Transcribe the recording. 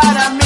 para mí.